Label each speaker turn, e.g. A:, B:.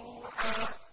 A: مَرْفُوعًا